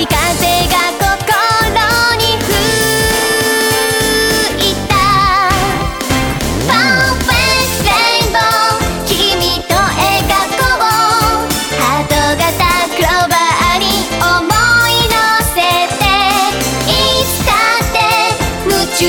い風が心に吹いた。パーフェクトレインボー君と描こうハート型クローバーに思い乗せていつだって夢中